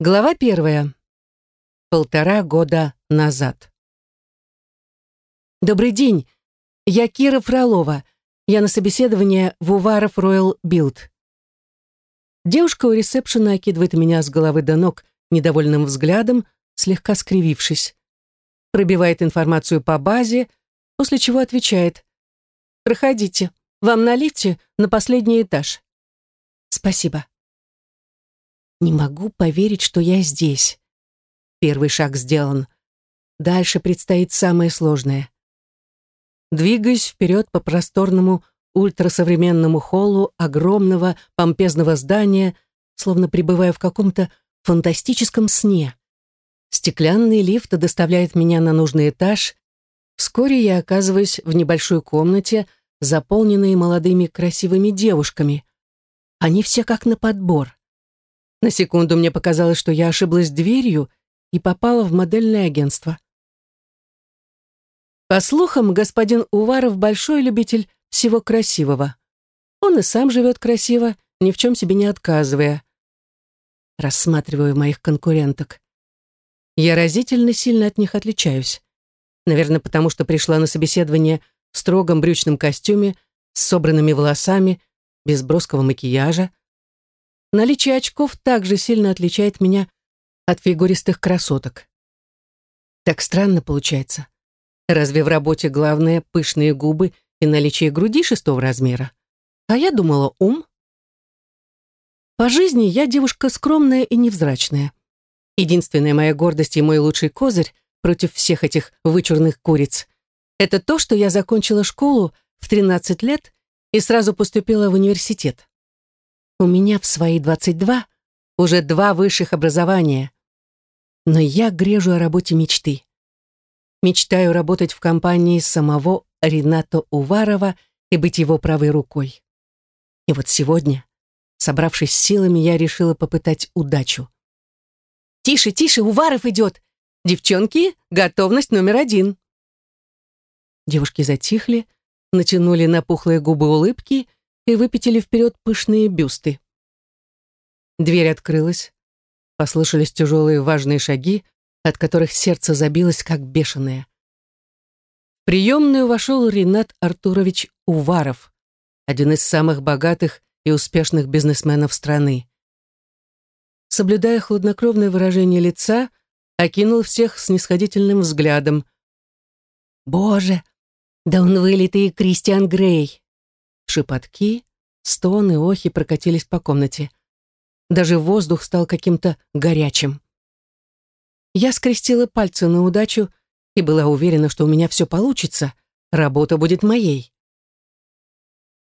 Глава первая. Полтора года назад. Добрый день. Я Кира Фролова. Я на собеседование в Уваров Royal Билд. Девушка у ресепшена окидывает меня с головы до ног недовольным взглядом, слегка скривившись. Пробивает информацию по базе, после чего отвечает. «Проходите. Вам на на последний этаж». «Спасибо». Не могу поверить, что я здесь. Первый шаг сделан. Дальше предстоит самое сложное. Двигаясь вперед по просторному ультрасовременному холлу огромного помпезного здания, словно пребывая в каком-то фантастическом сне. Стеклянный лифт доставляет меня на нужный этаж. Вскоре я оказываюсь в небольшой комнате, заполненной молодыми красивыми девушками. Они все как на подбор. На секунду мне показалось, что я ошиблась дверью и попала в модельное агентство. По слухам, господин Уваров большой любитель всего красивого. Он и сам живет красиво, ни в чем себе не отказывая. Рассматриваю моих конкуренток. Я разительно сильно от них отличаюсь. Наверное, потому что пришла на собеседование в строгом брючном костюме, с собранными волосами, без броского макияжа, Наличие очков также сильно отличает меня от фигуристых красоток. Так странно получается. Разве в работе главное пышные губы и наличие груди шестого размера? А я думала, ум. По жизни я девушка скромная и невзрачная. Единственная моя гордость и мой лучший козырь против всех этих вычурных куриц — это то, что я закончила школу в 13 лет и сразу поступила в университет. У меня в свои 22 уже два высших образования. Но я грежу о работе мечты. Мечтаю работать в компании самого Ренато Уварова и быть его правой рукой. И вот сегодня, собравшись силами, я решила попытать удачу. «Тише, тише, Уваров идет! Девчонки, готовность номер один!» Девушки затихли, натянули на пухлые губы улыбки и выпятили вперед пышные бюсты. Дверь открылась. Послышались тяжелые важные шаги, от которых сердце забилось, как бешеное. В приемную вошел Ренат Артурович Уваров, один из самых богатых и успешных бизнесменов страны. Соблюдая хладнокровное выражение лица, окинул всех снисходительным взглядом. «Боже, да он вылитый Кристиан Грей!» Шепотки, стоны, охи прокатились по комнате. Даже воздух стал каким-то горячим. Я скрестила пальцы на удачу и была уверена, что у меня все получится, работа будет моей.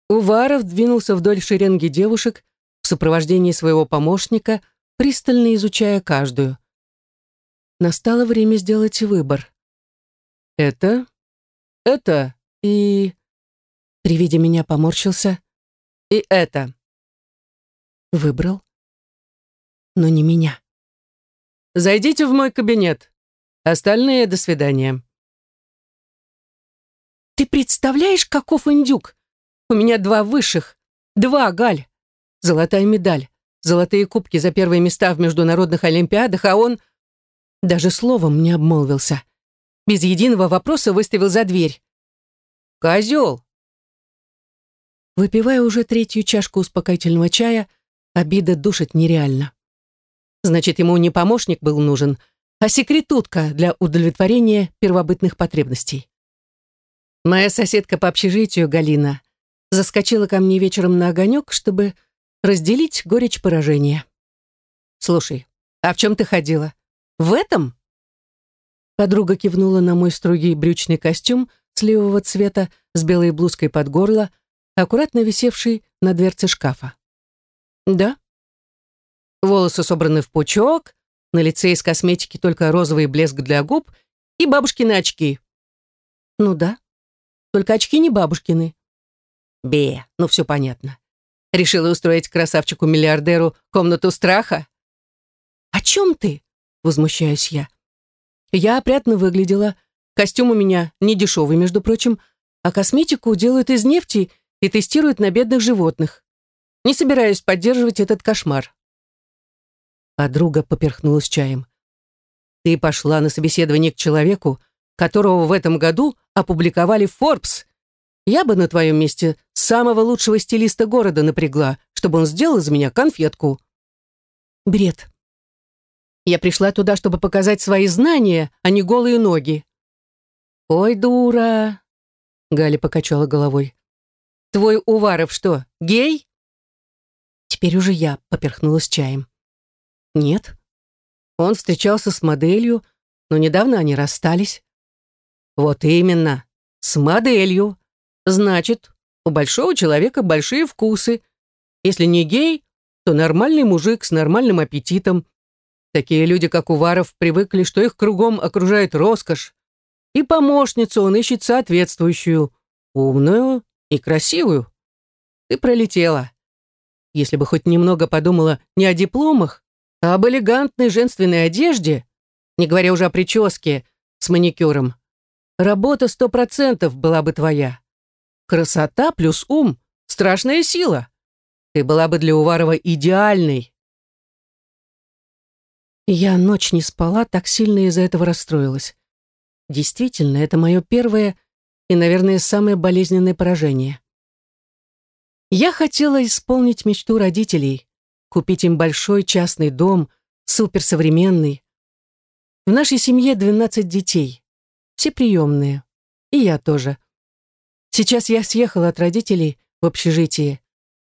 Уваров двинулся вдоль шеренги девушек в сопровождении своего помощника, пристально изучая каждую. Настало время сделать выбор. Это, это и при виде меня поморщился. «И это». Выбрал. Но не меня. «Зайдите в мой кабинет. Остальные до свидания». «Ты представляешь, каков индюк? У меня два высших. Два, Галь. Золотая медаль. Золотые кубки за первые места в международных олимпиадах, а он даже словом не обмолвился. Без единого вопроса выставил за дверь. «Козел!» Выпивая уже третью чашку успокоительного чая, обида душит нереально. Значит, ему не помощник был нужен, а секретутка для удовлетворения первобытных потребностей. Моя соседка по общежитию, Галина, заскочила ко мне вечером на огонек, чтобы разделить горечь поражения. «Слушай, а в чем ты ходила? В этом?» Подруга кивнула на мой строгий брючный костюм сливового цвета с белой блузкой под горло, аккуратно висевший на дверце шкафа. «Да». Волосы собраны в пучок, на лице из косметики только розовый блеск для губ и бабушкины очки. «Ну да, только очки не бабушкины». «Бе, ну все понятно. Решила устроить красавчику-миллиардеру комнату страха?» «О чем ты?» — возмущаюсь я. Я опрятно выглядела, костюм у меня не дешевый, между прочим, а косметику делают из нефти и тестируют на бедных животных. Не собираюсь поддерживать этот кошмар. Подруга поперхнулась чаем. Ты пошла на собеседование к человеку, которого в этом году опубликовали Forbes. Я бы на твоем месте самого лучшего стилиста города напрягла, чтобы он сделал из меня конфетку. Бред. Я пришла туда, чтобы показать свои знания, а не голые ноги. Ой, дура. Галя покачала головой. Твой Уваров что, гей? Теперь уже я поперхнулась чаем. Нет. Он встречался с моделью, но недавно они расстались. Вот именно, с моделью. Значит, у большого человека большие вкусы. Если не гей, то нормальный мужик с нормальным аппетитом. Такие люди, как Уваров, привыкли, что их кругом окружает роскошь. И помощницу он ищет соответствующую, умную и красивую. Ты пролетела. Если бы хоть немного подумала не о дипломах, а об элегантной женственной одежде, не говоря уже о прическе с маникюром, работа сто процентов была бы твоя. Красота плюс ум — страшная сила. Ты была бы для Уварова идеальной. Я ночь не спала, так сильно из-за этого расстроилась. Действительно, это мое первое и, наверное, самое болезненное поражение. Я хотела исполнить мечту родителей, купить им большой частный дом, суперсовременный. В нашей семье 12 детей, все приемные, и я тоже. Сейчас я съехала от родителей в общежитие,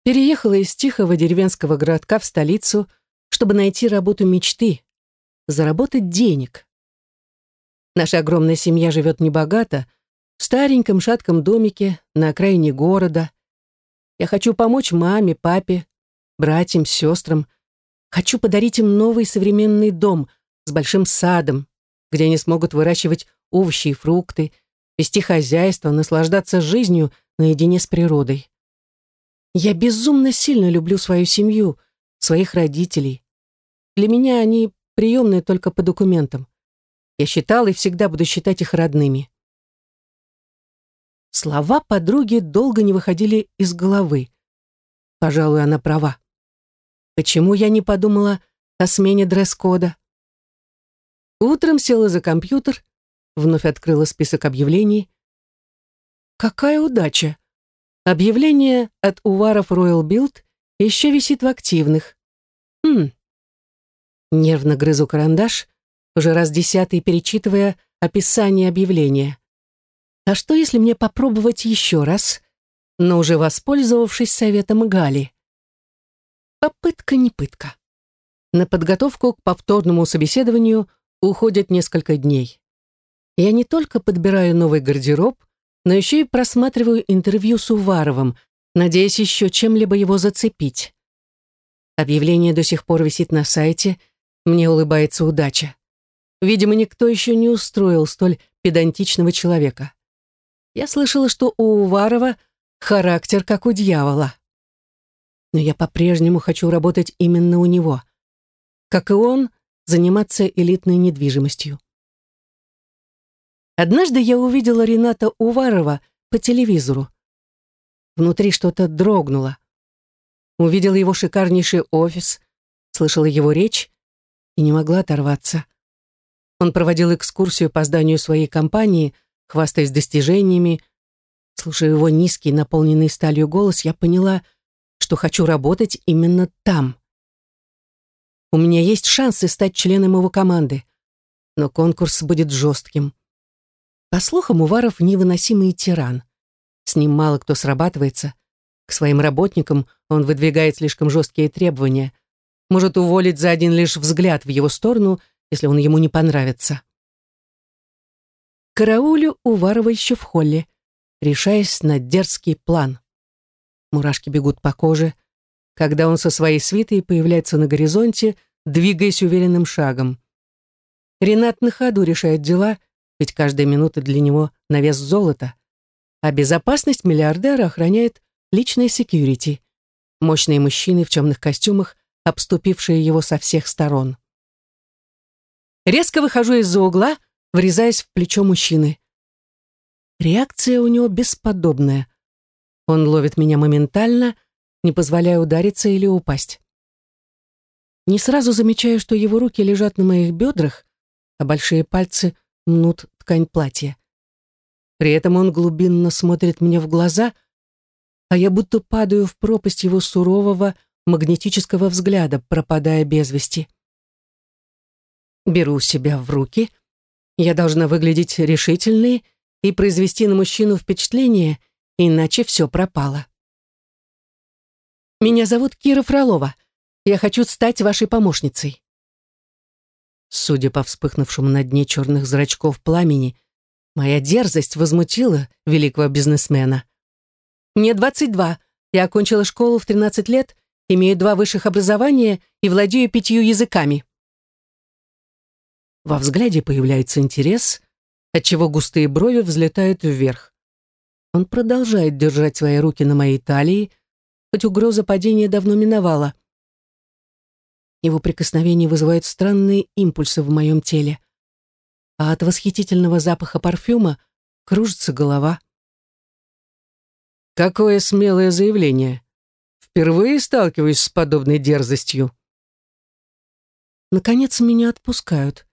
переехала из тихого деревенского городка в столицу, чтобы найти работу мечты, заработать денег. Наша огромная семья живет небогато, в стареньком шатком домике на окраине города. Я хочу помочь маме, папе, братьям, сестрам. Хочу подарить им новый современный дом с большим садом, где они смогут выращивать овощи и фрукты, вести хозяйство, наслаждаться жизнью наедине с природой. Я безумно сильно люблю свою семью, своих родителей. Для меня они приемные только по документам. Я считал и всегда буду считать их родными. Слова подруги долго не выходили из головы. Пожалуй, она права. Почему я не подумала о смене дресс-кода? Утром села за компьютер, вновь открыла список объявлений. Какая удача! Объявление от Уваров Royal Build еще висит в активных. Хм. Нервно грызу карандаш, уже раз десятый перечитывая описание объявления. А что, если мне попробовать еще раз, но уже воспользовавшись советом Гали? Попытка не пытка. На подготовку к повторному собеседованию уходит несколько дней. Я не только подбираю новый гардероб, но еще и просматриваю интервью с Уваровым, надеясь еще чем-либо его зацепить. Объявление до сих пор висит на сайте, мне улыбается удача. Видимо, никто еще не устроил столь педантичного человека. Я слышала, что у Уварова характер как у дьявола. Но я по-прежнему хочу работать именно у него. Как и он, заниматься элитной недвижимостью. Однажды я увидела Рената Уварова по телевизору. Внутри что-то дрогнуло. Увидела его шикарнейший офис, слышала его речь и не могла оторваться. Он проводил экскурсию по зданию своей компании, хвастаясь достижениями. Слушая его низкий, наполненный сталью голос, я поняла, что хочу работать именно там. У меня есть шансы стать членом его команды, но конкурс будет жестким. По слухам, Уваров невыносимый тиран. С ним мало кто срабатывается. К своим работникам он выдвигает слишком жесткие требования. Может уволить за один лишь взгляд в его сторону, если он ему не понравится. Караулю Уварова еще в холле, решаясь на дерзкий план. Мурашки бегут по коже, когда он со своей свитой появляется на горизонте, двигаясь уверенным шагом. Ренат на ходу решает дела, ведь каждая минута для него на вес золота. А безопасность миллиардера охраняет личная секьюрити. Мощные мужчины в темных костюмах, обступившие его со всех сторон. Резко выхожу из-за угла, врезаясь в плечо мужчины. Реакция у него бесподобная. Он ловит меня моментально, не позволяя удариться или упасть. Не сразу замечаю, что его руки лежат на моих бедрах, а большие пальцы мнут ткань платья. При этом он глубинно смотрит мне в глаза, а я будто падаю в пропасть его сурового магнетического взгляда, пропадая без вести. Беру себя в руки. Я должна выглядеть решительной и произвести на мужчину впечатление, иначе все пропало. «Меня зовут Кира Фролова. Я хочу стать вашей помощницей». Судя по вспыхнувшему на дне черных зрачков пламени, моя дерзость возмутила великого бизнесмена. «Мне 22. Я окончила школу в 13 лет, имею два высших образования и владею пятью языками». Во взгляде появляется интерес, отчего густые брови взлетают вверх. Он продолжает держать свои руки на моей талии, хоть угроза падения давно миновала. Его прикосновение вызывает странные импульсы в моем теле, а от восхитительного запаха парфюма кружится голова. Какое смелое заявление. Впервые сталкиваюсь с подобной дерзостью. Наконец меня отпускают.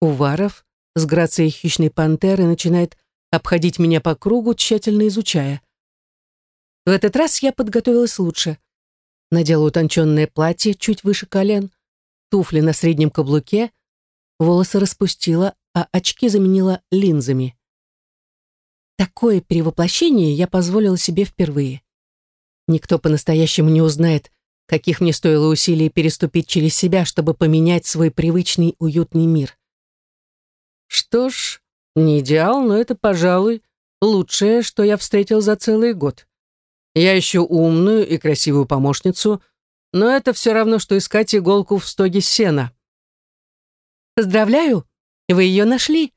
Уваров с грацией хищной пантеры начинает обходить меня по кругу, тщательно изучая. В этот раз я подготовилась лучше. Надела утонченное платье чуть выше колен, туфли на среднем каблуке, волосы распустила, а очки заменила линзами. Такое перевоплощение я позволила себе впервые. Никто по-настоящему не узнает, каких мне стоило усилий переступить через себя, чтобы поменять свой привычный уютный мир. Что ж, не идеал, но это, пожалуй, лучшее, что я встретил за целый год. Я ищу умную и красивую помощницу, но это все равно, что искать иголку в стоге сена. Поздравляю, вы ее нашли.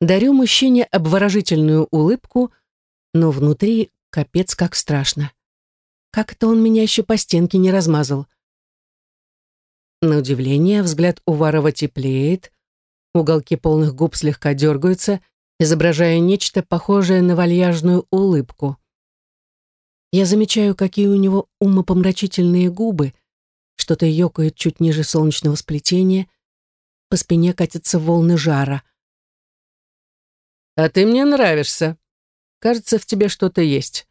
Дарю мужчине обворожительную улыбку, но внутри капец как страшно. Как это он меня еще по стенке не размазал? На удивление взгляд Уварова теплеет, Уголки полных губ слегка дергаются, изображая нечто похожее на вальяжную улыбку. Я замечаю, какие у него умопомрачительные губы, что-то ёкает чуть ниже солнечного сплетения, по спине катятся волны жара. «А ты мне нравишься. Кажется, в тебе что-то есть.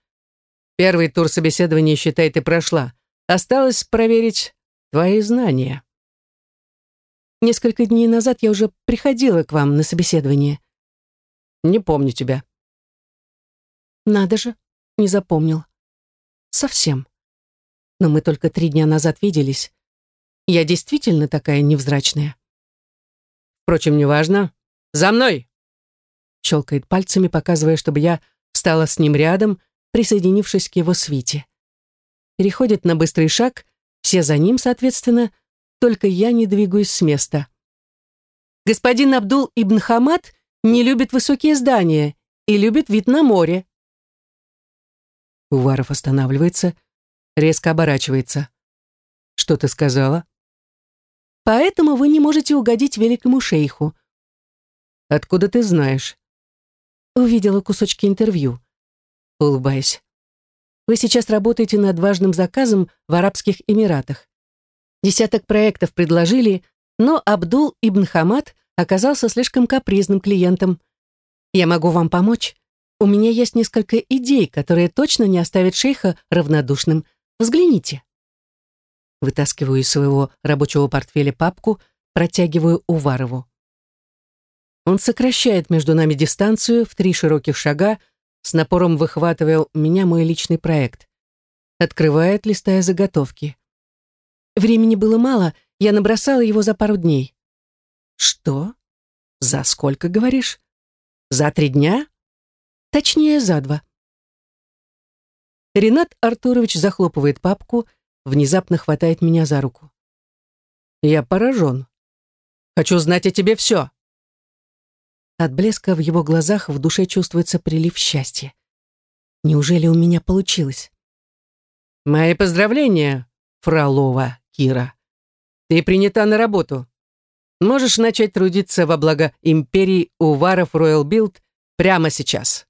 Первый тур собеседования, считай, ты прошла. Осталось проверить твои знания». Несколько дней назад я уже приходила к вам на собеседование. Не помню тебя. Надо же, не запомнил. Совсем. Но мы только три дня назад виделись. Я действительно такая невзрачная. Впрочем, неважно. За мной! Щелкает пальцами, показывая, чтобы я встала с ним рядом, присоединившись к его свите. Переходит на быстрый шаг, все за ним, соответственно, только я не двигаюсь с места. Господин Абдул Ибн Хамад не любит высокие здания и любит вид на море. Уваров останавливается, резко оборачивается. «Что ты сказала?» «Поэтому вы не можете угодить великому шейху». «Откуда ты знаешь?» Увидела кусочки интервью. Улыбаясь. «Вы сейчас работаете над важным заказом в Арабских Эмиратах. Десяток проектов предложили, но Абдул Ибн Хамад оказался слишком капризным клиентом. Я могу вам помочь. У меня есть несколько идей, которые точно не оставят шейха равнодушным. Взгляните. Вытаскиваю из своего рабочего портфеля папку, протягиваю Уварову. Он сокращает между нами дистанцию в три широких шага, с напором выхватывая у меня мой личный проект. Открывает, листая заготовки. Времени было мало, я набросала его за пару дней. Что? За сколько, говоришь? За три дня? Точнее, за два. Ренат Артурович захлопывает папку, внезапно хватает меня за руку. Я поражен. Хочу знать о тебе все. От блеска в его глазах в душе чувствуется прилив счастья. Неужели у меня получилось? Мои поздравления, Фролова. Кира. Ты принята на работу. Можешь начать трудиться во благо империи Уваров Роyal Билд прямо сейчас.